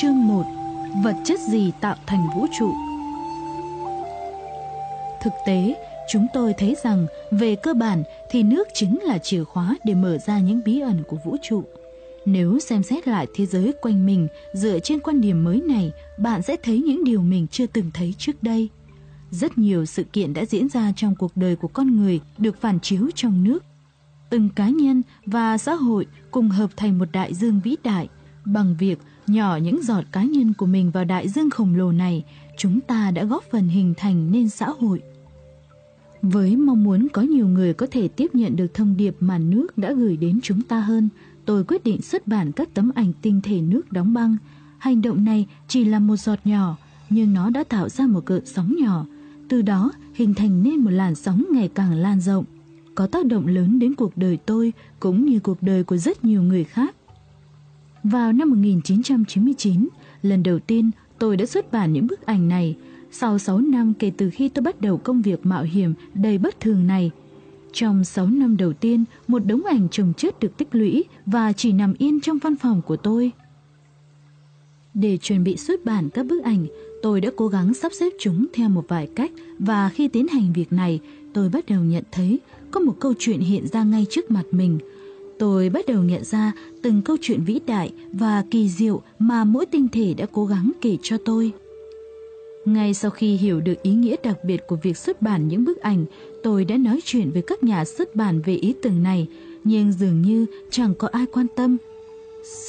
Chương 1 Vật chất gì tạo thành vũ trụ? Thực tế, chúng tôi thấy rằng về cơ bản thì nước chính là chìa khóa để mở ra những bí ẩn của vũ trụ. Nếu xem xét lại thế giới quanh mình dựa trên quan điểm mới này, bạn sẽ thấy những điều mình chưa từng thấy trước đây. Rất nhiều sự kiện đã diễn ra trong cuộc đời của con người được phản chiếu trong nước. Từng cá nhân và xã hội cùng hợp thành một đại dương vĩ đại. Bằng việc nhỏ những giọt cá nhân của mình vào đại dương khổng lồ này, chúng ta đã góp phần hình thành nên xã hội. Với mong muốn có nhiều người có thể tiếp nhận được thông điệp mà nước đã gửi đến chúng ta hơn, tôi quyết định xuất bản các tấm ảnh tinh thể nước đóng băng. Hành động này chỉ là một giọt nhỏ, nhưng nó đã tạo ra một cơn sóng nhỏ, từ đó hình thành nên một làn sóng ngày càng lan rộng, có tác động lớn đến cuộc đời tôi cũng như cuộc đời của rất nhiều người khác. Vào năm 1999, lần đầu tiên tôi đã xuất bản những bức ảnh này, sau 6 năm kể từ khi tôi bắt đầu công việc mạo hiểm đầy bất thường này. Trong 6 năm đầu tiên, một đống ảnh chồng chất được tích lũy và chỉ nằm yên trong văn phòng của tôi. Để chuẩn bị xuất bản các bức ảnh, tôi đã cố gắng sắp xếp chúng theo một vài cách và khi tiến hành việc này, tôi bắt đầu nhận thấy có một câu chuyện hiện ra ngay trước mặt mình. Tôi bắt đầu nhận ra từng câu chuyện vĩ đại và kỳ diệu mà mỗi tinh thể đã cố gắng kể cho tôi. Ngay sau khi hiểu được ý nghĩa đặc biệt của việc xuất bản những bức ảnh, tôi đã nói chuyện với các nhà xuất bản về ý tưởng này, nhưng dường như chẳng có ai quan tâm.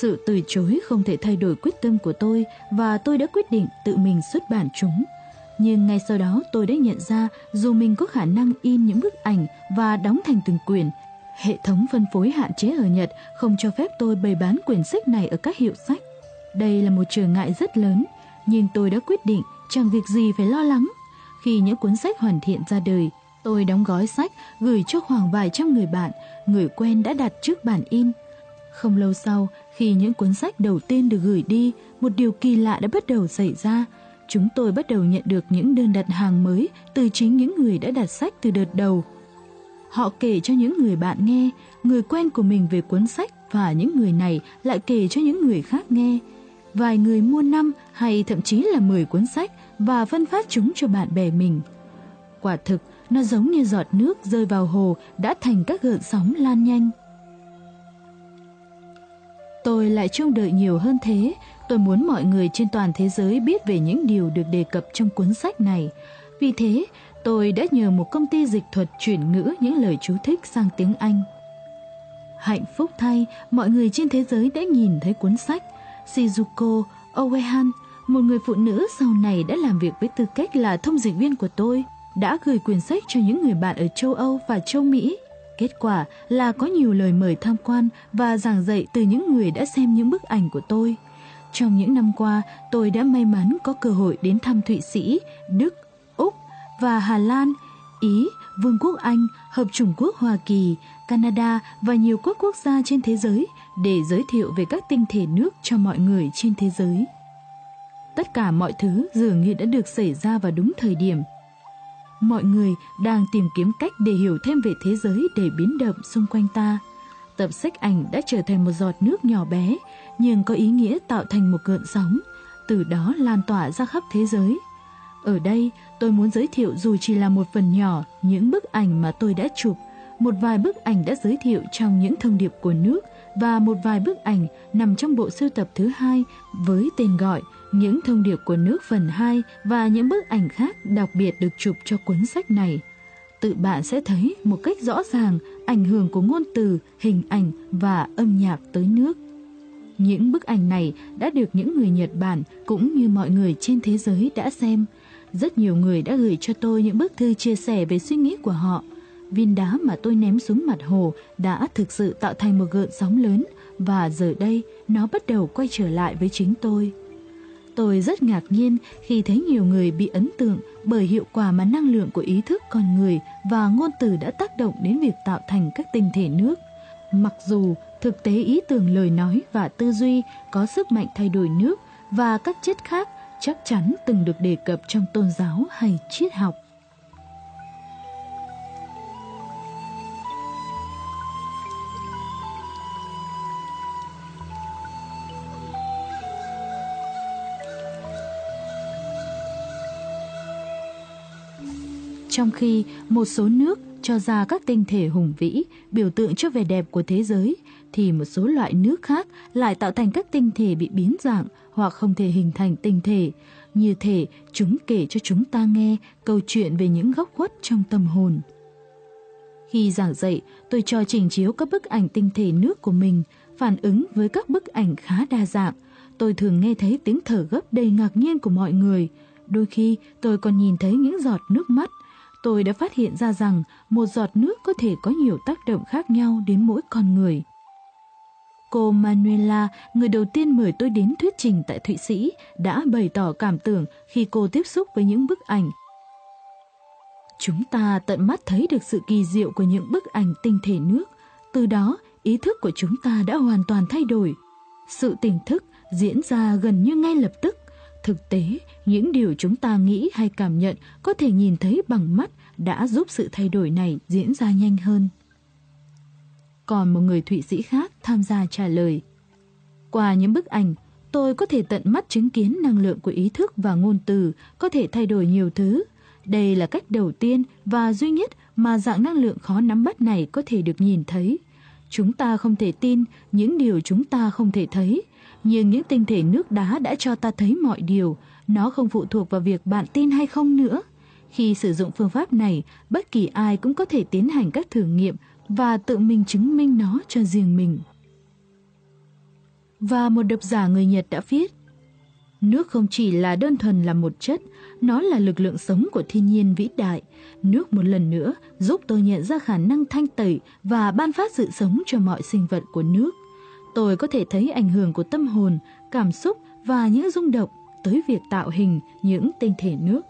Sự từ chối không thể thay đổi quyết tâm của tôi và tôi đã quyết định tự mình xuất bản chúng. Nhưng ngay sau đó tôi đã nhận ra dù mình có khả năng in những bức ảnh và đóng thành từng quyển, hệ thống phân phối hạn chế ở Nhật không cho phép tôi bày bán quyển sách này ở các hiệu sách. Đây là một trở ngại rất lớn, nhưng tôi đã quyết định chẳng việc gì phải lo lắng. Khi những cuốn sách hoàn thiện ra đời, tôi đóng gói sách gửi cho khoảng vài trăm người bạn, người quen đã đặt trước bản in. Không lâu sau, khi những cuốn sách đầu tiên được gửi đi, một điều kỳ lạ đã bắt đầu xảy ra. Chúng tôi bắt đầu nhận được những đơn đặt hàng mới từ chính những người đã đặt sách từ đợt đầu. Họ kể cho những người bạn nghe, người quen của mình về cuốn sách và những người này lại kể cho những người khác nghe. Vài người mua năm hay thậm chí là 10 cuốn sách và phân phát chúng cho bạn bè mình. Quả thực, nó giống như giọt nước rơi vào hồ đã thành các gợn sóng lan nhanh. Tôi lại trông đợi nhiều hơn thế. Tôi muốn mọi người trên toàn thế giới biết về những điều được đề cập trong cuốn sách này. Vì thế, tôi đã nhờ một công ty dịch thuật chuyển ngữ những lời chú thích sang tiếng Anh. Hạnh phúc thay, mọi người trên thế giới đã nhìn thấy cuốn sách Shizuko Oehan, một người phụ nữ sau này đã làm việc với tư cách là thông dịch viên của tôi, đã gửi quyển sách cho những người bạn ở châu Âu và châu Mỹ. Kết quả là có nhiều lời mời tham quan và giảng dạy từ những người đã xem những bức ảnh của tôi. Trong những năm qua, tôi đã may mắn có cơ hội đến thăm Thụy Sĩ, Đức, và Hà Lan, Ý, Vương quốc Anh, Hợp chủng quốc Hoa Kỳ, Canada và nhiều quốc quốc gia trên thế giới để giới thiệu về các tinh thể nước cho mọi người trên thế giới. Tất cả mọi thứ dường như đã được xảy ra vào đúng thời điểm mọi người đang tìm kiếm cách để hiểu thêm về thế giới để biến động xung quanh ta. Tập sách ảnh đã trở thành một giọt nước nhỏ bé, nhưng có ý nghĩa tạo thành một cơn sóng, từ đó lan tỏa ra khắp thế giới. Ở đây, tôi muốn giới thiệu dù chỉ là một phần nhỏ những bức ảnh mà tôi đã chụp, một vài bức ảnh đã giới thiệu trong những thông điệp của nước và một vài bức ảnh nằm trong bộ sưu tập thứ hai với tên gọi những thông điệp của nước phần 2 và những bức ảnh khác đặc biệt được chụp cho cuốn sách này. Tự bạn sẽ thấy một cách rõ ràng ảnh hưởng của ngôn từ, hình ảnh và âm nhạc tới nước. Những bức ảnh này đã được những người Nhật Bản cũng như mọi người trên thế giới đã xem. Rất nhiều người đã gửi cho tôi những bức thư chia sẻ về suy nghĩ của họ. Viên đá mà tôi ném xuống mặt hồ đã thực sự tạo thành một gợn sóng lớn, và giờ đây nó bắt đầu quay trở lại với chính tôi. Tôi rất ngạc nhiên khi thấy nhiều người bị ấn tượng bởi hiệu quả mà năng lượng của ý thức con người và ngôn từ đã tác động đến việc tạo thành các tinh thể nước. Mặc dù thực tế ý tưởng lời nói và tư duy có sức mạnh thay đổi nước và các chất khác chắc chắn từng được đề cập trong tôn giáo hay triết học. Trong khi một số nước cho ra các tinh thể hùng vĩ, biểu tượng cho vẻ đẹp của thế giới, thì một số loại nước khác lại tạo thành các tinh thể bị biến dạng hoặc không thể hình thành tinh thể. Như thể chúng kể cho chúng ta nghe câu chuyện về những góc khuất trong tâm hồn. Khi giảng dạy, tôi cho trình chiếu các bức ảnh tinh thể nước của mình, phản ứng với các bức ảnh khá đa dạng. Tôi thường nghe thấy tiếng thở gấp đầy ngạc nhiên của mọi người. Đôi khi tôi còn nhìn thấy những giọt nước mắt. Tôi đã phát hiện ra rằng một giọt nước có thể có nhiều tác động khác nhau đến mỗi con người. Cô Manuela, người đầu tiên mời tôi đến thuyết trình tại Thụy Sĩ, đã bày tỏ cảm tưởng khi cô tiếp xúc với những bức ảnh. Chúng ta tận mắt thấy được sự kỳ diệu của những bức ảnh tinh thể nước. Từ đó, ý thức của chúng ta đã hoàn toàn thay đổi. Sự tỉnh thức diễn ra gần như ngay lập tức. Thực tế, những điều chúng ta nghĩ hay cảm nhận có thể nhìn thấy bằng mắt đã giúp sự thay đổi này diễn ra nhanh hơn. Còn một người Thụy Sĩ khác tham gia trả lời. Qua những bức ảnh, tôi có thể tận mắt chứng kiến năng lượng của ý thức và ngôn từ có thể thay đổi nhiều thứ. Đây là cách đầu tiên và duy nhất mà dạng năng lượng khó nắm bắt này có thể được nhìn thấy. Chúng ta không thể tin những điều chúng ta không thể thấy, nhưng những tinh thể nước đá đã cho ta thấy mọi điều, nó không phụ thuộc vào việc bạn tin hay không nữa. Khi sử dụng phương pháp này, bất kỳ ai cũng có thể tiến hành các thử nghiệm và tự mình chứng minh nó cho riêng mình. Và một độc giả người Nhật đã viết, Nước không chỉ là đơn thuần là một chất, nó là lực lượng sống của thiên nhiên vĩ đại. Nước một lần nữa giúp tôi nhận ra khả năng thanh tẩy và ban phát sự sống cho mọi sinh vật của nước. Tôi có thể thấy ảnh hưởng của tâm hồn, cảm xúc và những rung động tới việc tạo hình những tinh thể nước.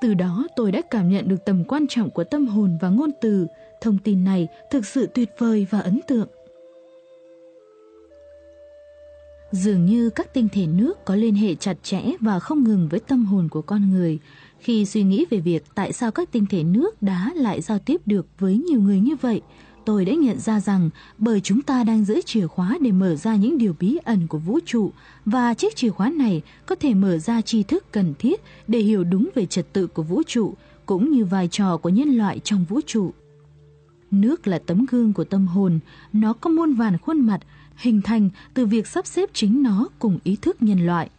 Từ đó tôi đã cảm nhận được tầm quan trọng của tâm hồn và ngôn từ. Thông tin này thực sự tuyệt vời và ấn tượng. Dường như các tinh thể nước có liên hệ chặt chẽ và không ngừng với tâm hồn của con người. Khi suy nghĩ về việc tại sao các tinh thể nước đá lại giao tiếp được với nhiều người như vậy, tôi đã nhận ra rằng bởi chúng ta đang giữ chìa khóa để mở ra những điều bí ẩn của vũ trụ và chiếc chìa khóa này có thể mở ra tri thức cần thiết để hiểu đúng về trật tự của vũ trụ cũng như vai trò của nhân loại trong vũ trụ. Nước là tấm gương của tâm hồn, nó có muôn vàn khuôn mặt hình thành từ việc sắp xếp chính nó cùng ý thức nhân loại.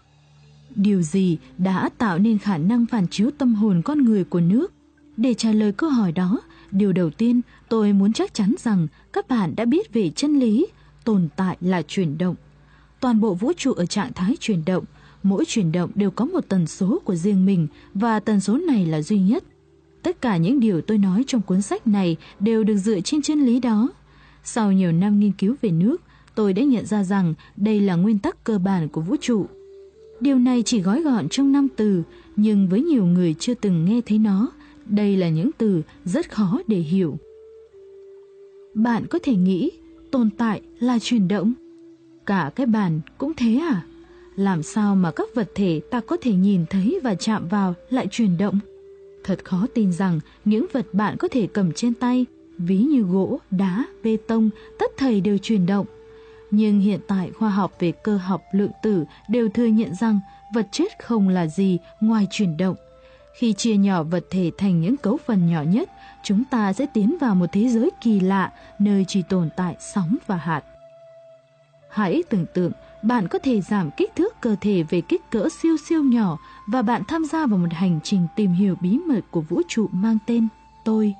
Điều gì đã tạo nên khả năng phản chiếu tâm hồn con người của nước? Để trả lời câu hỏi đó, điều đầu tiên tôi muốn chắc chắn rằng các bạn đã biết về chân lý, tồn tại là chuyển động. Toàn bộ vũ trụ ở trạng thái chuyển động, mỗi chuyển động đều có một tần số của riêng mình và tần số này là duy nhất. Tất cả những điều tôi nói trong cuốn sách này đều được dựa trên chân lý đó. Sau nhiều năm nghiên cứu về nước, tôi đã nhận ra rằng đây là nguyên tắc cơ bản của vũ trụ. Điều này chỉ gói gọn trong năm từ, nhưng với nhiều người chưa từng nghe thấy nó, đây là những từ rất khó để hiểu. Bạn có thể nghĩ tồn tại là chuyển động. Cả cái bàn cũng thế à? Làm sao mà các vật thể ta có thể nhìn thấy và chạm vào lại chuyển động? Thật khó tin rằng những vật bạn có thể cầm trên tay, ví như gỗ, đá, bê tông, tất thầy đều chuyển động. Nhưng hiện tại khoa học về cơ học lượng tử đều thừa nhận rằng vật chất không là gì ngoài chuyển động. Khi chia nhỏ vật thể thành những cấu phần nhỏ nhất, chúng ta sẽ tiến vào một thế giới kỳ lạ nơi chỉ tồn tại sóng và hạt. Hãy tưởng tượng bạn có thể giảm kích thước cơ thể về kích cỡ siêu siêu nhỏ và bạn tham gia vào một hành trình tìm hiểu bí mật của vũ trụ mang tên Tôi.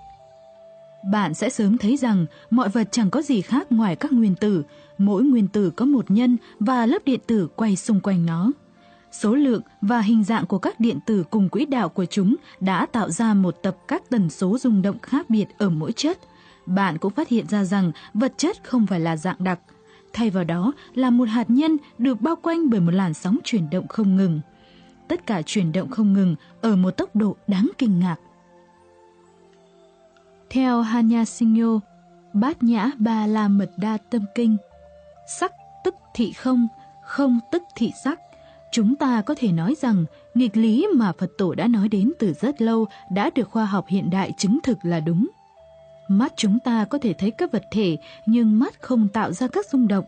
Bạn sẽ sớm thấy rằng mọi vật chẳng có gì khác ngoài các nguyên tử, mỗi nguyên tử có một nhân và lớp điện tử quay xung quanh nó. Số lượng và hình dạng của các điện tử cùng quỹ đạo của chúng đã tạo ra một tập các tần số rung động khác biệt ở mỗi chất. Bạn cũng phát hiện ra rằng vật chất không phải là dạng đặc. Thay vào đó là một hạt nhân được bao quanh bởi một làn sóng chuyển động không ngừng. Tất cả chuyển động không ngừng ở một tốc độ đáng kinh ngạc. Theo Hanya Sinyo, Bát Nhã Ba La Mật Đa Tâm Kinh, sắc tức thị không, không tức thị sắc. Chúng ta có thể nói rằng nghịch lý mà Phật tổ đã nói đến từ rất lâu đã được khoa học hiện đại chứng thực là đúng. Mắt chúng ta có thể thấy các vật thể nhưng mắt không tạo ra các rung động.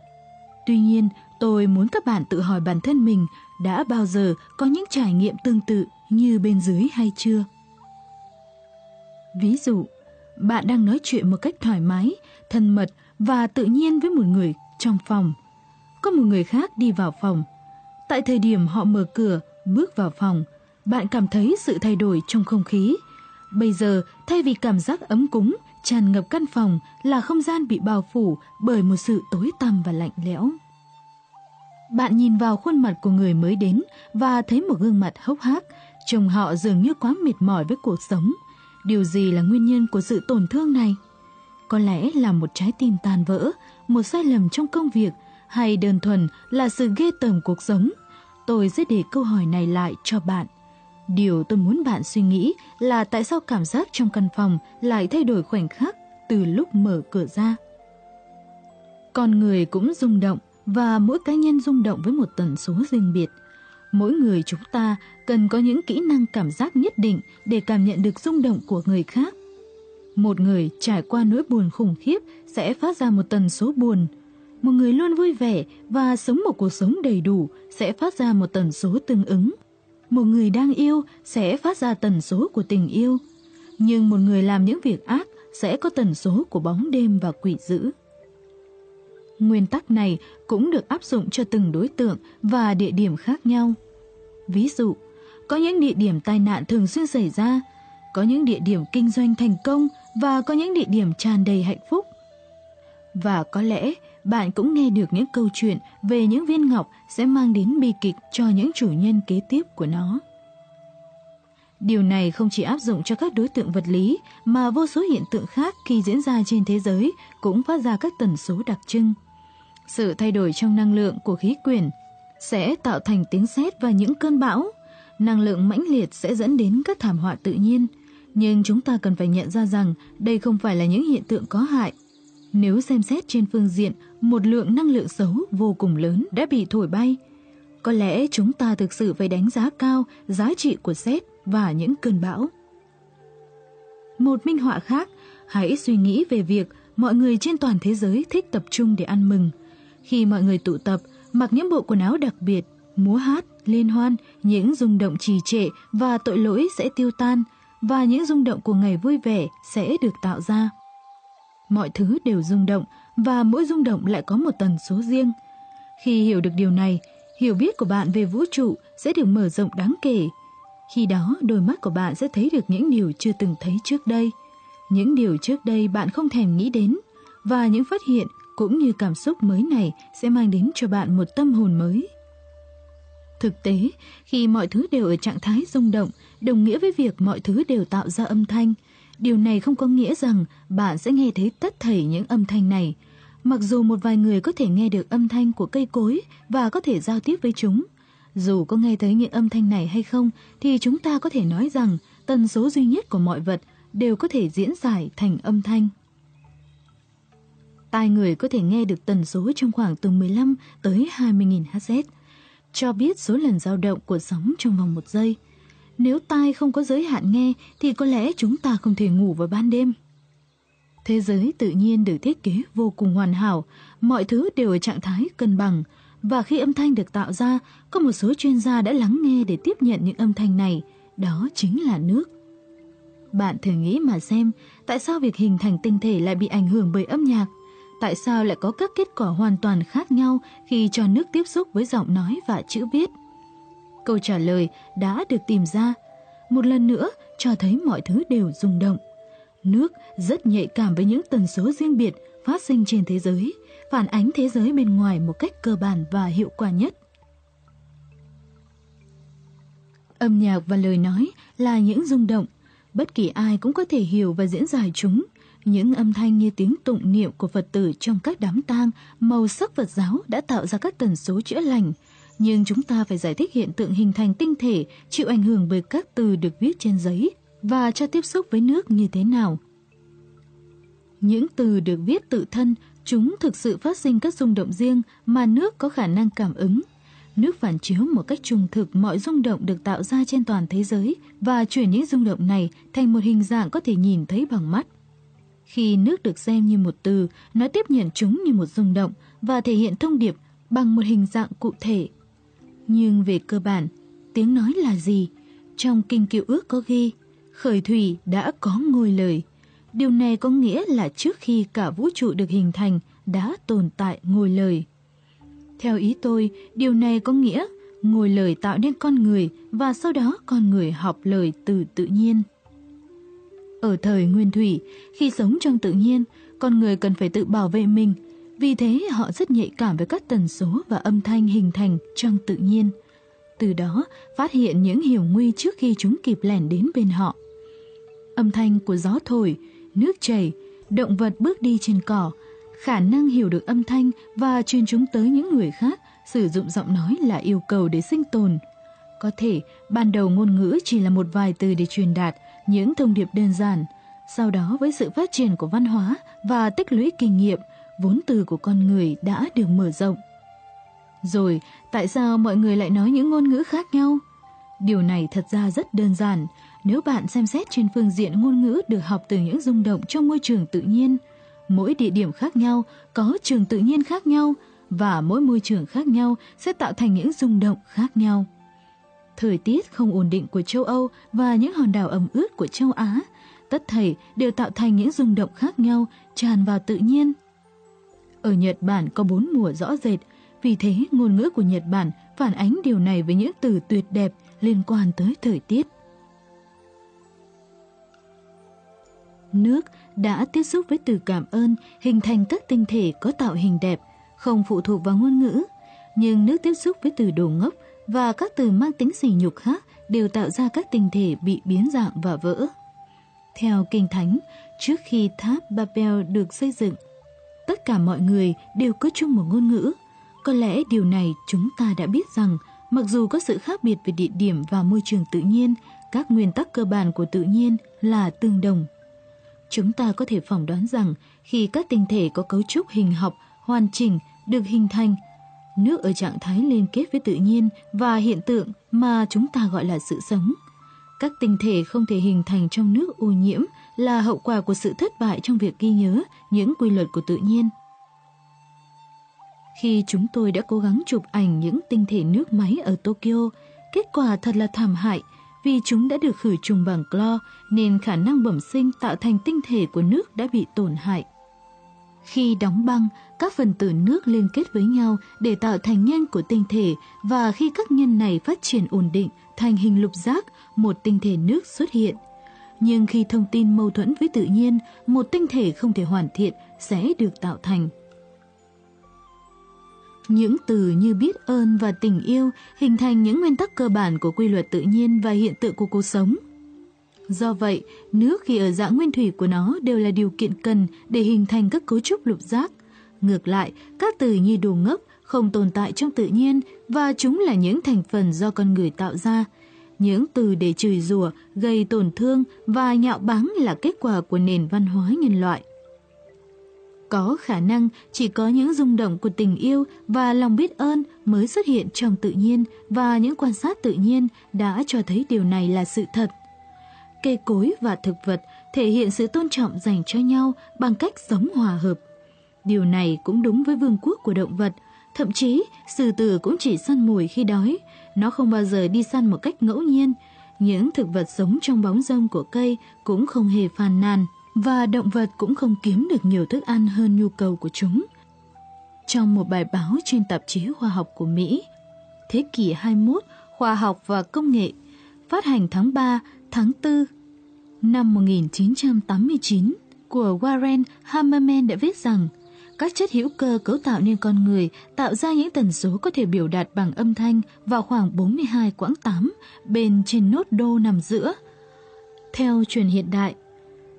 Tuy nhiên, tôi muốn các bạn tự hỏi bản thân mình đã bao giờ có những trải nghiệm tương tự như bên dưới hay chưa? Ví dụ, bạn đang nói chuyện một cách thoải mái, thân mật và tự nhiên với một người trong phòng. Có một người khác đi vào phòng. Tại thời điểm họ mở cửa, bước vào phòng, bạn cảm thấy sự thay đổi trong không khí. Bây giờ, thay vì cảm giác ấm cúng, tràn ngập căn phòng là không gian bị bao phủ bởi một sự tối tăm và lạnh lẽo. Bạn nhìn vào khuôn mặt của người mới đến và thấy một gương mặt hốc hác, trông họ dường như quá mệt mỏi với cuộc sống. Điều gì là nguyên nhân của sự tổn thương này? Có lẽ là một trái tim tan vỡ, một sai lầm trong công việc hay đơn thuần là sự ghê tởm cuộc sống? Tôi sẽ để câu hỏi này lại cho bạn. Điều tôi muốn bạn suy nghĩ là tại sao cảm giác trong căn phòng lại thay đổi khoảnh khắc từ lúc mở cửa ra. Con người cũng rung động và mỗi cá nhân rung động với một tần số riêng biệt. Mỗi người chúng ta cần có những kỹ năng cảm giác nhất định để cảm nhận được rung động của người khác. Một người trải qua nỗi buồn khủng khiếp sẽ phát ra một tần số buồn. Một người luôn vui vẻ và sống một cuộc sống đầy đủ sẽ phát ra một tần số tương ứng. Một người đang yêu sẽ phát ra tần số của tình yêu. Nhưng một người làm những việc ác sẽ có tần số của bóng đêm và quỷ dữ. Nguyên tắc này cũng được áp dụng cho từng đối tượng và địa điểm khác nhau. Ví dụ, có những địa điểm tai nạn thường xuyên xảy ra, có những địa điểm kinh doanh thành công và có những địa điểm tràn đầy hạnh phúc. Và có lẽ bạn cũng nghe được những câu chuyện về những viên ngọc sẽ mang đến bi kịch cho những chủ nhân kế tiếp của nó. Điều này không chỉ áp dụng cho các đối tượng vật lý, mà vô số hiện tượng khác khi diễn ra trên thế giới cũng phát ra các tần số đặc trưng. Sự thay đổi trong năng lượng của khí quyển sẽ tạo thành tiếng sét và những cơn bão. Năng lượng mãnh liệt sẽ dẫn đến các thảm họa tự nhiên. Nhưng chúng ta cần phải nhận ra rằng đây không phải là những hiện tượng có hại. Nếu xem xét trên phương diện một lượng năng lượng xấu vô cùng lớn đã bị thổi bay, có lẽ chúng ta thực sự phải đánh giá cao giá trị của xét và những cơn bão. Một minh họa khác, hãy suy nghĩ về việc mọi người trên toàn thế giới thích tập trung để ăn mừng – khi mọi người tụ tập, mặc những bộ quần áo đặc biệt, múa hát, liên hoan, những rung động trì trệ và tội lỗi sẽ tiêu tan, và những rung động của ngày vui vẻ sẽ được tạo ra. Mọi thứ đều rung động, và mỗi rung động lại có một tần số riêng. Khi hiểu được điều này, hiểu biết của bạn về vũ trụ sẽ được mở rộng đáng kể. Khi đó, đôi mắt của bạn sẽ thấy được những điều chưa từng thấy trước đây. Những điều trước đây bạn không thèm nghĩ đến, và những phát hiện cũng như cảm xúc mới này sẽ mang đến cho bạn một tâm hồn mới. Thực tế, khi mọi thứ đều ở trạng thái rung động, đồng nghĩa với việc mọi thứ đều tạo ra âm thanh. Điều này không có nghĩa rằng bạn sẽ nghe thấy tất thảy những âm thanh này. Mặc dù một vài người có thể nghe được âm thanh của cây cối và có thể giao tiếp với chúng, dù có nghe thấy những âm thanh này hay không thì chúng ta có thể nói rằng tần số duy nhất của mọi vật đều có thể diễn giải thành âm thanh tai người có thể nghe được tần số trong khoảng từ 15 tới 20.000 Hz, cho biết số lần dao động của sóng trong vòng một giây. Nếu tai không có giới hạn nghe thì có lẽ chúng ta không thể ngủ vào ban đêm. Thế giới tự nhiên được thiết kế vô cùng hoàn hảo, mọi thứ đều ở trạng thái cân bằng, và khi âm thanh được tạo ra, có một số chuyên gia đã lắng nghe để tiếp nhận những âm thanh này, đó chính là nước. Bạn thử nghĩ mà xem, tại sao việc hình thành tinh thể lại bị ảnh hưởng bởi âm nhạc? tại sao lại có các kết quả hoàn toàn khác nhau khi cho nước tiếp xúc với giọng nói và chữ viết? Câu trả lời đã được tìm ra. Một lần nữa cho thấy mọi thứ đều rung động. Nước rất nhạy cảm với những tần số riêng biệt phát sinh trên thế giới, phản ánh thế giới bên ngoài một cách cơ bản và hiệu quả nhất. Âm nhạc và lời nói là những rung động, bất kỳ ai cũng có thể hiểu và diễn giải chúng những âm thanh như tiếng tụng niệm của Phật tử trong các đám tang, màu sắc Phật giáo đã tạo ra các tần số chữa lành. Nhưng chúng ta phải giải thích hiện tượng hình thành tinh thể chịu ảnh hưởng bởi các từ được viết trên giấy và cho tiếp xúc với nước như thế nào. Những từ được viết tự thân, chúng thực sự phát sinh các rung động riêng mà nước có khả năng cảm ứng. Nước phản chiếu một cách trùng thực mọi rung động được tạo ra trên toàn thế giới và chuyển những rung động này thành một hình dạng có thể nhìn thấy bằng mắt. Khi nước được xem như một từ, nó tiếp nhận chúng như một rung động và thể hiện thông điệp bằng một hình dạng cụ thể. Nhưng về cơ bản, tiếng nói là gì? Trong kinh cựu ước có ghi, khởi thủy đã có ngôi lời. Điều này có nghĩa là trước khi cả vũ trụ được hình thành đã tồn tại ngôi lời. Theo ý tôi, điều này có nghĩa ngôi lời tạo nên con người và sau đó con người học lời từ tự nhiên. Ở thời nguyên thủy, khi sống trong tự nhiên, con người cần phải tự bảo vệ mình. Vì thế họ rất nhạy cảm với các tần số và âm thanh hình thành trong tự nhiên. Từ đó phát hiện những hiểm nguy trước khi chúng kịp lẻn đến bên họ. Âm thanh của gió thổi, nước chảy, động vật bước đi trên cỏ, khả năng hiểu được âm thanh và truyền chúng tới những người khác, sử dụng giọng nói là yêu cầu để sinh tồn. Có thể ban đầu ngôn ngữ chỉ là một vài từ để truyền đạt những thông điệp đơn giản, sau đó với sự phát triển của văn hóa và tích lũy kinh nghiệm, vốn từ của con người đã được mở rộng. Rồi, tại sao mọi người lại nói những ngôn ngữ khác nhau? Điều này thật ra rất đơn giản, nếu bạn xem xét trên phương diện ngôn ngữ được học từ những rung động trong môi trường tự nhiên, mỗi địa điểm khác nhau có trường tự nhiên khác nhau và mỗi môi trường khác nhau sẽ tạo thành những rung động khác nhau. Thời tiết không ổn định của châu Âu và những hòn đảo ẩm ướt của châu Á, tất thảy đều tạo thành những rung động khác nhau tràn vào tự nhiên. Ở Nhật Bản có bốn mùa rõ rệt, vì thế ngôn ngữ của Nhật Bản phản ánh điều này với những từ tuyệt đẹp liên quan tới thời tiết. Nước đã tiếp xúc với từ cảm ơn hình thành các tinh thể có tạo hình đẹp, không phụ thuộc vào ngôn ngữ. Nhưng nước tiếp xúc với từ đồ ngốc và các từ mang tính sỉ nhục khác đều tạo ra các tinh thể bị biến dạng và vỡ. Theo Kinh Thánh, trước khi tháp Babel được xây dựng, tất cả mọi người đều có chung một ngôn ngữ. Có lẽ điều này chúng ta đã biết rằng, mặc dù có sự khác biệt về địa điểm và môi trường tự nhiên, các nguyên tắc cơ bản của tự nhiên là tương đồng. Chúng ta có thể phỏng đoán rằng khi các tinh thể có cấu trúc hình học hoàn chỉnh được hình thành, nước ở trạng thái liên kết với tự nhiên và hiện tượng mà chúng ta gọi là sự sống. Các tinh thể không thể hình thành trong nước ô nhiễm là hậu quả của sự thất bại trong việc ghi nhớ những quy luật của tự nhiên. Khi chúng tôi đã cố gắng chụp ảnh những tinh thể nước máy ở Tokyo, kết quả thật là thảm hại vì chúng đã được khử trùng bằng clo nên khả năng bẩm sinh tạo thành tinh thể của nước đã bị tổn hại. Khi đóng băng, các phần tử nước liên kết với nhau để tạo thành nhân của tinh thể và khi các nhân này phát triển ổn định thành hình lục giác, một tinh thể nước xuất hiện. Nhưng khi thông tin mâu thuẫn với tự nhiên, một tinh thể không thể hoàn thiện sẽ được tạo thành. Những từ như biết ơn và tình yêu hình thành những nguyên tắc cơ bản của quy luật tự nhiên và hiện tượng của cuộc sống. Do vậy, nước khi ở dạng nguyên thủy của nó đều là điều kiện cần để hình thành các cấu trúc lục giác. Ngược lại, các từ như đồ ngốc không tồn tại trong tự nhiên và chúng là những thành phần do con người tạo ra. Những từ để chửi rủa, gây tổn thương và nhạo báng là kết quả của nền văn hóa nhân loại. Có khả năng chỉ có những rung động của tình yêu và lòng biết ơn mới xuất hiện trong tự nhiên và những quan sát tự nhiên đã cho thấy điều này là sự thật. Cây cối và thực vật thể hiện sự tôn trọng dành cho nhau bằng cách sống hòa hợp. Điều này cũng đúng với vương quốc của động vật, thậm chí sư tử cũng chỉ săn mồi khi đói, nó không bao giờ đi săn một cách ngẫu nhiên. Những thực vật sống trong bóng râm của cây cũng không hề phàn nàn và động vật cũng không kiếm được nhiều thức ăn hơn nhu cầu của chúng. Trong một bài báo trên tạp chí khoa học của Mỹ, thế kỷ 21, khoa học và công nghệ, phát hành tháng 3, tháng 4 năm 1989 của Warren Hammerman đã viết rằng các chất hữu cơ cấu tạo nên con người tạo ra những tần số có thể biểu đạt bằng âm thanh vào khoảng 42 quãng 8 bên trên nốt đô nằm giữa. Theo truyền hiện đại,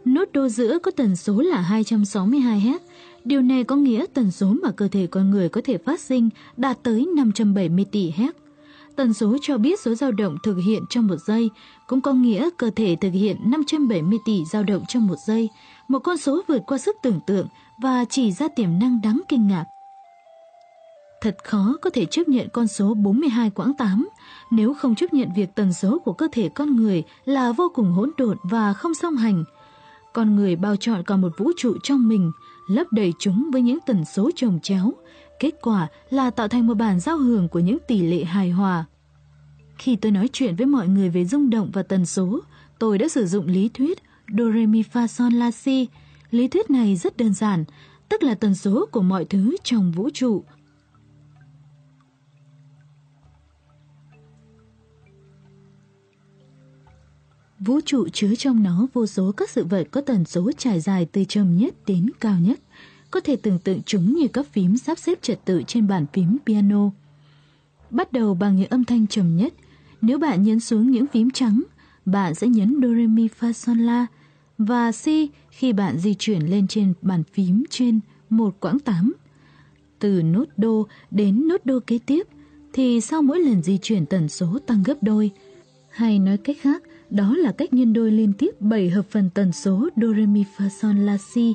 Nốt đô giữa có tần số là 262 Hz. Điều này có nghĩa tần số mà cơ thể con người có thể phát sinh đạt tới 570 tỷ Hz. Tần số cho biết số dao động thực hiện trong một giây, cũng có nghĩa cơ thể thực hiện 570 tỷ dao động trong một giây, một con số vượt qua sức tưởng tượng và chỉ ra tiềm năng đáng kinh ngạc. Thật khó có thể chấp nhận con số 42 quãng 8 nếu không chấp nhận việc tần số của cơ thể con người là vô cùng hỗn độn và không song hành – con người bao trọn cả một vũ trụ trong mình, lấp đầy chúng với những tần số trồng chéo. Kết quả là tạo thành một bản giao hưởng của những tỷ lệ hài hòa. Khi tôi nói chuyện với mọi người về rung động và tần số, tôi đã sử dụng lý thuyết Do Re Mi Fa Son La Si. Lý thuyết này rất đơn giản, tức là tần số của mọi thứ trong vũ trụ. Vũ trụ chứa trong nó vô số các sự vật có tần số trải dài từ trầm nhất đến cao nhất. Có thể tưởng tượng chúng như các phím sắp xếp trật tự trên bàn phím piano. Bắt đầu bằng những âm thanh trầm nhất. Nếu bạn nhấn xuống những phím trắng, bạn sẽ nhấn Do Re Mi Fa sol La và Si khi bạn di chuyển lên trên bàn phím trên một quãng 8. Từ nốt đô đến nốt đô kế tiếp thì sau mỗi lần di chuyển tần số tăng gấp đôi. Hay nói cách khác, đó là cách nhân đôi liên tiếp 7 hợp phần tần số Do Re Mi Fa sol La Si.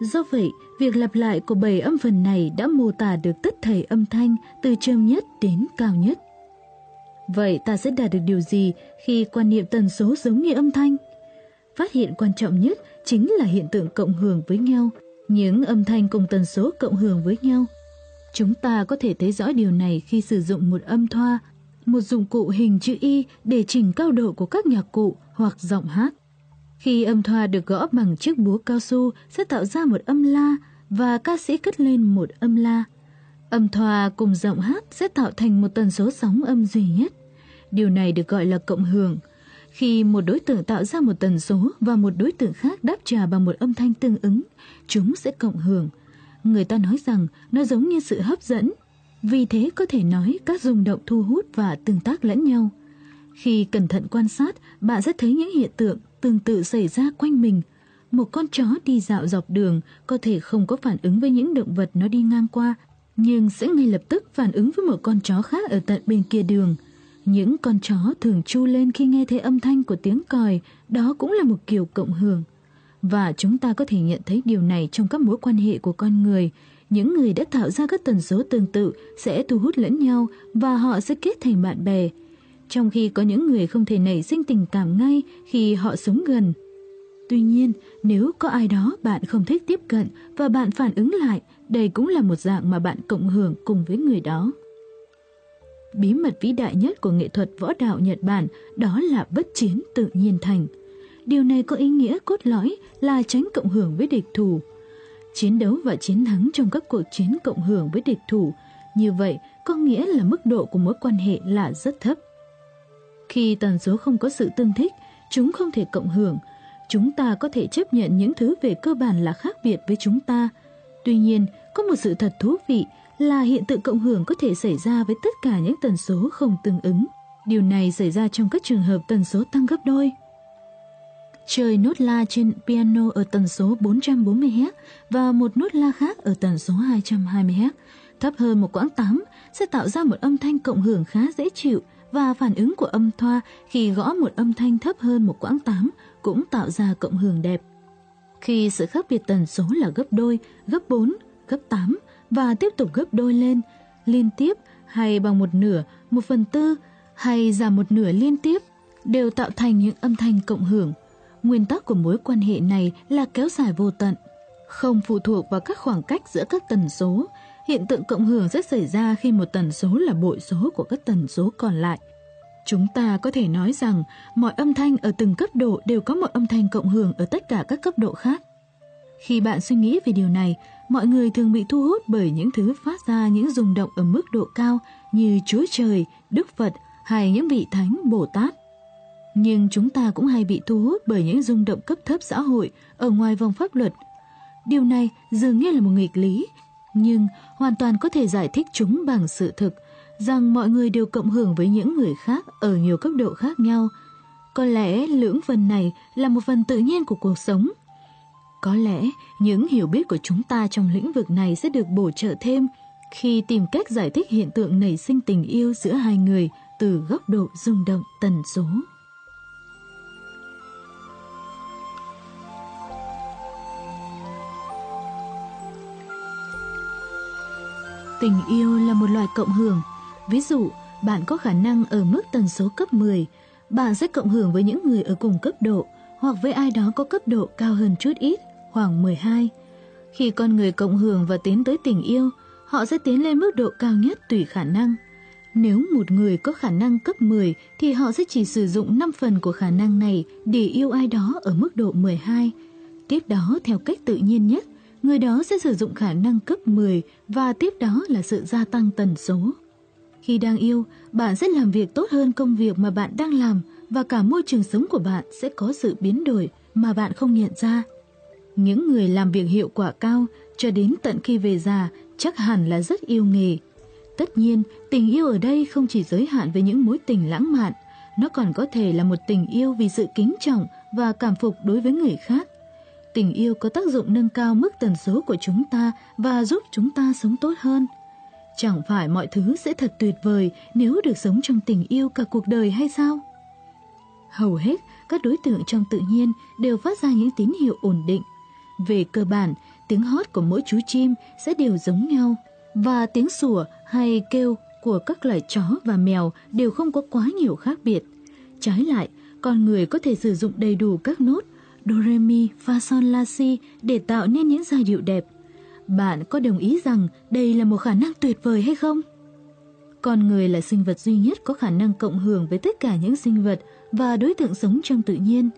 Do vậy, việc lặp lại của bảy âm phần này đã mô tả được tất thảy âm thanh từ trầm nhất đến cao nhất. Vậy ta sẽ đạt được điều gì khi quan niệm tần số giống như âm thanh? Phát hiện quan trọng nhất chính là hiện tượng cộng hưởng với nhau, những âm thanh cùng tần số cộng hưởng với nhau. Chúng ta có thể thấy rõ điều này khi sử dụng một âm thoa, một dụng cụ hình chữ Y để chỉnh cao độ của các nhạc cụ hoặc giọng hát. Khi âm thoa được gõ bằng chiếc búa cao su sẽ tạo ra một âm la và ca sĩ cất lên một âm la. Âm thoa cùng giọng hát sẽ tạo thành một tần số sóng âm duy nhất. Điều này được gọi là cộng hưởng. Khi một đối tượng tạo ra một tần số và một đối tượng khác đáp trả bằng một âm thanh tương ứng, chúng sẽ cộng hưởng. Người ta nói rằng nó giống như sự hấp dẫn. Vì thế có thể nói các rung động thu hút và tương tác lẫn nhau. Khi cẩn thận quan sát, bạn sẽ thấy những hiện tượng tương tự xảy ra quanh mình. Một con chó đi dạo dọc đường có thể không có phản ứng với những động vật nó đi ngang qua, nhưng sẽ ngay lập tức phản ứng với một con chó khác ở tận bên kia đường. Những con chó thường chu lên khi nghe thấy âm thanh của tiếng còi, đó cũng là một kiểu cộng hưởng. Và chúng ta có thể nhận thấy điều này trong các mối quan hệ của con người. Những người đã tạo ra các tần số tương tự sẽ thu hút lẫn nhau và họ sẽ kết thành bạn bè. Trong khi có những người không thể nảy sinh tình cảm ngay khi họ sống gần. Tuy nhiên, nếu có ai đó bạn không thích tiếp cận và bạn phản ứng lại, đây cũng là một dạng mà bạn cộng hưởng cùng với người đó. Bí mật vĩ đại nhất của nghệ thuật võ đạo Nhật Bản đó là bất chiến tự nhiên thành. Điều này có ý nghĩa cốt lõi là tránh cộng hưởng với địch thủ. Chiến đấu và chiến thắng trong các cuộc chiến cộng hưởng với địch thủ, như vậy có nghĩa là mức độ của mối quan hệ là rất thấp. Khi tần số không có sự tương thích, chúng không thể cộng hưởng. Chúng ta có thể chấp nhận những thứ về cơ bản là khác biệt với chúng ta. Tuy nhiên, có một sự thật thú vị là hiện tượng cộng hưởng có thể xảy ra với tất cả những tần số không tương ứng. Điều này xảy ra trong các trường hợp tần số tăng gấp đôi. Chơi nốt la trên piano ở tần số 440Hz và một nốt la khác ở tần số 220Hz, thấp hơn một quãng 8, sẽ tạo ra một âm thanh cộng hưởng khá dễ chịu và phản ứng của âm thoa khi gõ một âm thanh thấp hơn một quãng 8 cũng tạo ra cộng hưởng đẹp. Khi sự khác biệt tần số là gấp đôi, gấp 4, gấp 8 và tiếp tục gấp đôi lên, liên tiếp hay bằng một nửa, một phần tư hay giảm một nửa liên tiếp đều tạo thành những âm thanh cộng hưởng. Nguyên tắc của mối quan hệ này là kéo dài vô tận, không phụ thuộc vào các khoảng cách giữa các tần số. Hiện tượng cộng hưởng sẽ xảy ra khi một tần số là bội số của các tần số còn lại. Chúng ta có thể nói rằng mọi âm thanh ở từng cấp độ đều có một âm thanh cộng hưởng ở tất cả các cấp độ khác. Khi bạn suy nghĩ về điều này, mọi người thường bị thu hút bởi những thứ phát ra những rung động ở mức độ cao như Chúa Trời, Đức Phật hay những vị Thánh Bồ Tát. Nhưng chúng ta cũng hay bị thu hút bởi những rung động cấp thấp xã hội ở ngoài vòng pháp luật. Điều này dường như là một nghịch lý, nhưng hoàn toàn có thể giải thích chúng bằng sự thực rằng mọi người đều cộng hưởng với những người khác ở nhiều cấp độ khác nhau. Có lẽ lưỡng phần này là một phần tự nhiên của cuộc sống – có lẽ những hiểu biết của chúng ta trong lĩnh vực này sẽ được bổ trợ thêm khi tìm cách giải thích hiện tượng nảy sinh tình yêu giữa hai người từ góc độ rung động tần số. Tình yêu là một loại cộng hưởng. Ví dụ, bạn có khả năng ở mức tần số cấp 10, bạn sẽ cộng hưởng với những người ở cùng cấp độ hoặc với ai đó có cấp độ cao hơn chút ít khoảng 12. Khi con người cộng hưởng và tiến tới tình yêu, họ sẽ tiến lên mức độ cao nhất tùy khả năng. Nếu một người có khả năng cấp 10 thì họ sẽ chỉ sử dụng 5 phần của khả năng này để yêu ai đó ở mức độ 12. Tiếp đó theo cách tự nhiên nhất, người đó sẽ sử dụng khả năng cấp 10 và tiếp đó là sự gia tăng tần số. Khi đang yêu, bạn sẽ làm việc tốt hơn công việc mà bạn đang làm và cả môi trường sống của bạn sẽ có sự biến đổi mà bạn không nhận ra. Những người làm việc hiệu quả cao cho đến tận khi về già chắc hẳn là rất yêu nghề. Tất nhiên, tình yêu ở đây không chỉ giới hạn với những mối tình lãng mạn, nó còn có thể là một tình yêu vì sự kính trọng và cảm phục đối với người khác. Tình yêu có tác dụng nâng cao mức tần số của chúng ta và giúp chúng ta sống tốt hơn. Chẳng phải mọi thứ sẽ thật tuyệt vời nếu được sống trong tình yêu cả cuộc đời hay sao? Hầu hết các đối tượng trong tự nhiên đều phát ra những tín hiệu ổn định. Về cơ bản, tiếng hót của mỗi chú chim sẽ đều giống nhau và tiếng sủa hay kêu của các loài chó và mèo đều không có quá nhiều khác biệt. Trái lại, con người có thể sử dụng đầy đủ các nốt do re mi fa sol la si để tạo nên những giai điệu đẹp. Bạn có đồng ý rằng đây là một khả năng tuyệt vời hay không? Con người là sinh vật duy nhất có khả năng cộng hưởng với tất cả những sinh vật và đối tượng sống trong tự nhiên.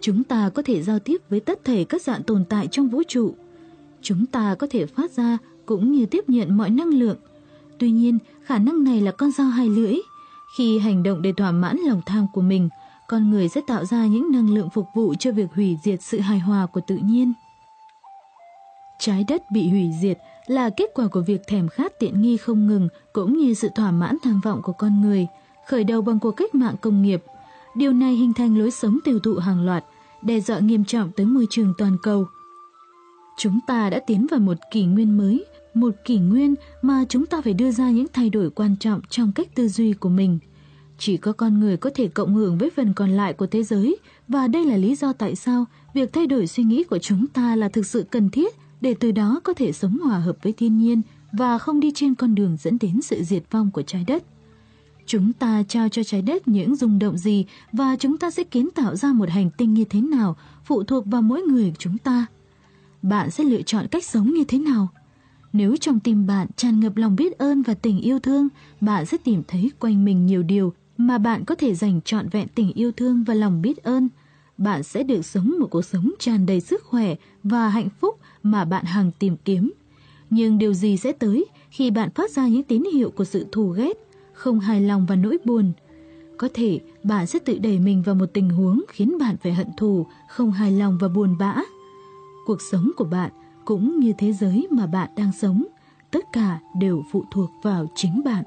Chúng ta có thể giao tiếp với tất thể các dạng tồn tại trong vũ trụ. Chúng ta có thể phát ra cũng như tiếp nhận mọi năng lượng. Tuy nhiên, khả năng này là con dao hai lưỡi. Khi hành động để thỏa mãn lòng tham của mình, con người sẽ tạo ra những năng lượng phục vụ cho việc hủy diệt sự hài hòa của tự nhiên. Trái đất bị hủy diệt là kết quả của việc thèm khát tiện nghi không ngừng cũng như sự thỏa mãn tham vọng của con người, khởi đầu bằng cuộc cách mạng công nghiệp. Điều này hình thành lối sống tiêu thụ hàng loạt, đe dọa nghiêm trọng tới môi trường toàn cầu. Chúng ta đã tiến vào một kỷ nguyên mới, một kỷ nguyên mà chúng ta phải đưa ra những thay đổi quan trọng trong cách tư duy của mình. Chỉ có con người có thể cộng hưởng với phần còn lại của thế giới và đây là lý do tại sao việc thay đổi suy nghĩ của chúng ta là thực sự cần thiết để từ đó có thể sống hòa hợp với thiên nhiên và không đi trên con đường dẫn đến sự diệt vong của trái đất. Chúng ta trao cho trái đất những rung động gì và chúng ta sẽ kiến tạo ra một hành tinh như thế nào phụ thuộc vào mỗi người chúng ta. Bạn sẽ lựa chọn cách sống như thế nào? Nếu trong tim bạn tràn ngập lòng biết ơn và tình yêu thương, bạn sẽ tìm thấy quanh mình nhiều điều mà bạn có thể dành trọn vẹn tình yêu thương và lòng biết ơn. Bạn sẽ được sống một cuộc sống tràn đầy sức khỏe và hạnh phúc mà bạn hằng tìm kiếm. Nhưng điều gì sẽ tới khi bạn phát ra những tín hiệu của sự thù ghét, không hài lòng và nỗi buồn? Có thể bạn sẽ tự đẩy mình vào một tình huống khiến bạn phải hận thù, không hài lòng và buồn bã. Cuộc sống của bạn cũng như thế giới mà bạn đang sống, tất cả đều phụ thuộc vào chính bạn.